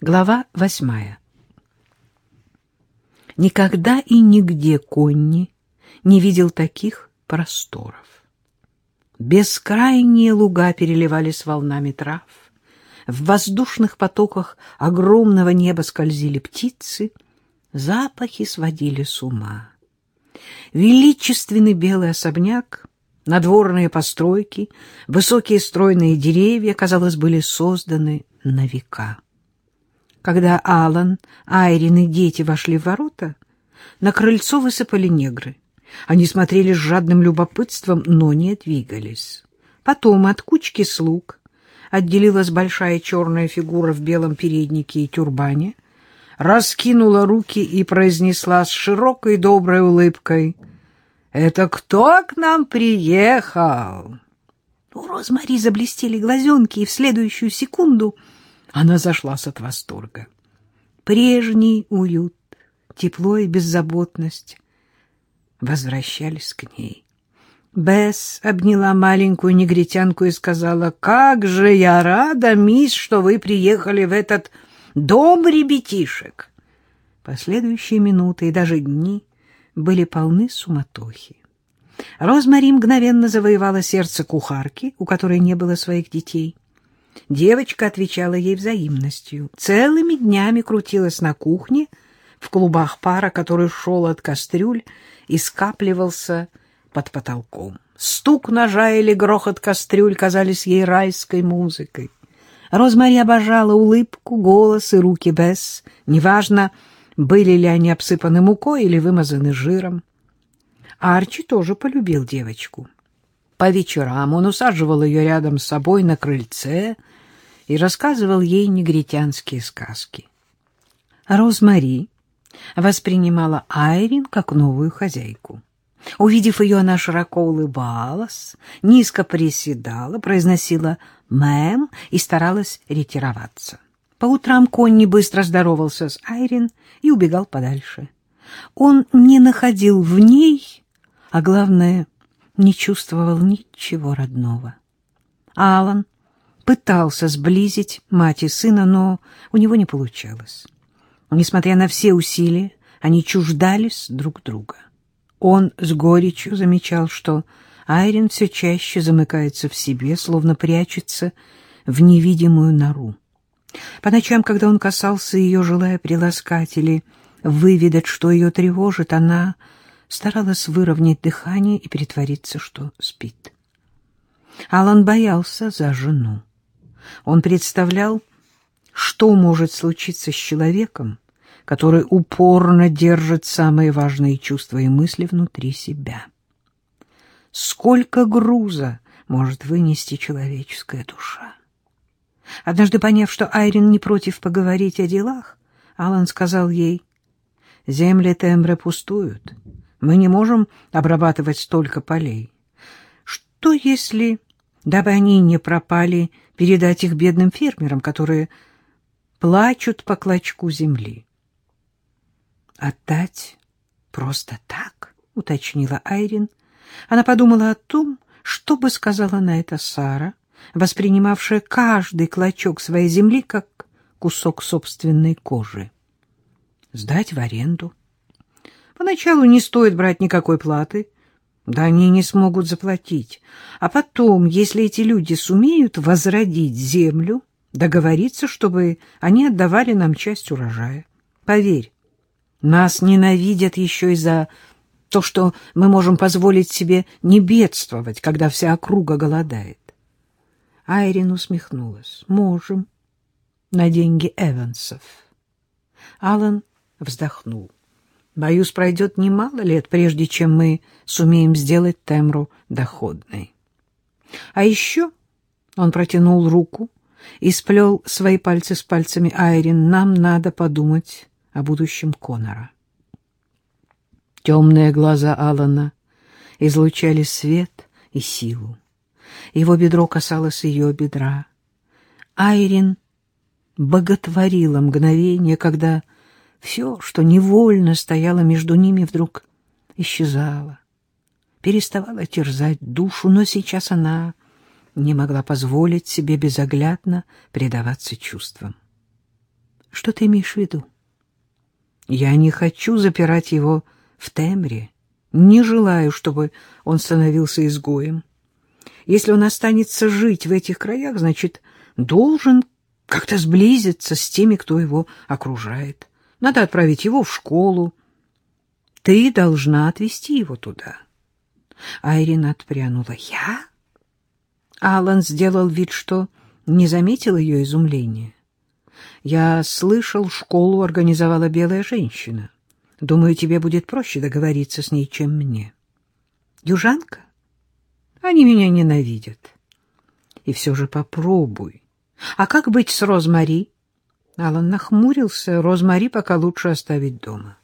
Глава восьмая. Никогда и нигде Конни не видел таких просторов. Бескрайние луга переливались волнами трав, в воздушных потоках огромного неба скользили птицы, запахи сводили с ума. Величественный белый особняк, надворные постройки, высокие стройные деревья, казалось, были созданы на века. Когда Алан, Айрин и дети вошли в ворота, на крыльцо высыпали негры. Они смотрели с жадным любопытством, но не двигались. Потом от кучки слуг отделилась большая черная фигура в белом переднике и тюрбане, раскинула руки и произнесла с широкой доброй улыбкой «Это кто к нам приехал?» У Розмари заблестели глазенки, и в следующую секунду она зашлась от восторга. Прежний уют, тепло и беззаботность возвращались к ней. Бесс обняла маленькую негритянку и сказала, «Как же я рада, мисс, что вы приехали в этот дом ребятишек!» Последующие минуты и даже дни были полны суматохи. Розмари мгновенно завоевала сердце кухарки, у которой не было своих детей. Девочка отвечала ей взаимностью. Целыми днями крутилась на кухне, в клубах пара, который шел от кастрюль и скапливался под потолком. Стук ножа или грохот кастрюль казались ей райской музыкой. Розмари обожала улыбку, голос и руки Бесс, неважно, были ли они обсыпаны мукой или вымазаны жиром. Арчи тоже полюбил девочку. По вечерам он усаживал ее рядом с собой на крыльце и рассказывал ей негритянские сказки. Розмари воспринимала Айрин как новую хозяйку. Увидев ее, она широко улыбалась, низко приседала, произносила «мэм» и старалась ретироваться. По утрам Конни быстро здоровался с Айрин и убегал подальше. Он не находил в ней, а главное, не чувствовал ничего родного. Алан пытался сблизить мать и сына, но у него не получалось. Несмотря на все усилия, они чуждались друг друга. Он с горечью замечал, что Айрин все чаще замыкается в себе, словно прячется в невидимую нору. По ночам, когда он касался ее, желая приласкать или выведать, что ее тревожит, она старалась выровнять дыхание и притвориться, что спит. Алан боялся за жену. Он представлял, что может случиться с человеком, который упорно держит самые важные чувства и мысли внутри себя. Сколько груза может вынести человеческая душа? Однажды, поняв, что Айрин не против поговорить о делах, Алан сказал ей, «Земли Тембре пустуют. Мы не можем обрабатывать столько полей. Что если, дабы они не пропали, передать их бедным фермерам, которые плачут по клочку земли?» «Отдать просто так?» — уточнила Айрин. Она подумала о том, что бы сказала на это Сара, воспринимавшая каждый клочок своей земли как кусок собственной кожи. Сдать в аренду. Поначалу не стоит брать никакой платы, да они не смогут заплатить. А потом, если эти люди сумеют возродить землю, договориться, чтобы они отдавали нам часть урожая. Поверь, нас ненавидят еще и за то, что мы можем позволить себе не бедствовать, когда вся округа голодает. Айрин усмехнулась. «Можем. На деньги Эвансов». Алан вздохнул. «Боюсь, пройдет немало лет, прежде чем мы сумеем сделать Темру доходной». А еще он протянул руку и сплел свои пальцы с пальцами Айрин. «Нам надо подумать о будущем Конора». Темные глаза Алана излучали свет и силу. Его бедро касалось ее бедра. Айрин боготворила мгновение, когда все, что невольно стояло между ними, вдруг исчезало, переставало терзать душу, но сейчас она не могла позволить себе безоглядно предаваться чувствам. Что ты имеешь в виду? Я не хочу запирать его в Темре. Не желаю, чтобы он становился изгоем. Если он останется жить в этих краях, значит, должен как-то сблизиться с теми, кто его окружает. Надо отправить его в школу. Ты должна отвезти его туда. Айрин отпрянула. Я? Алан сделал вид, что не заметил ее изумления. Я слышал, школу организовала белая женщина. Думаю, тебе будет проще договориться с ней, чем мне. Южанка? Они меня ненавидят. И все же попробуй. А как быть с Розмари? Алан нахмурился. Розмари пока лучше оставить дома.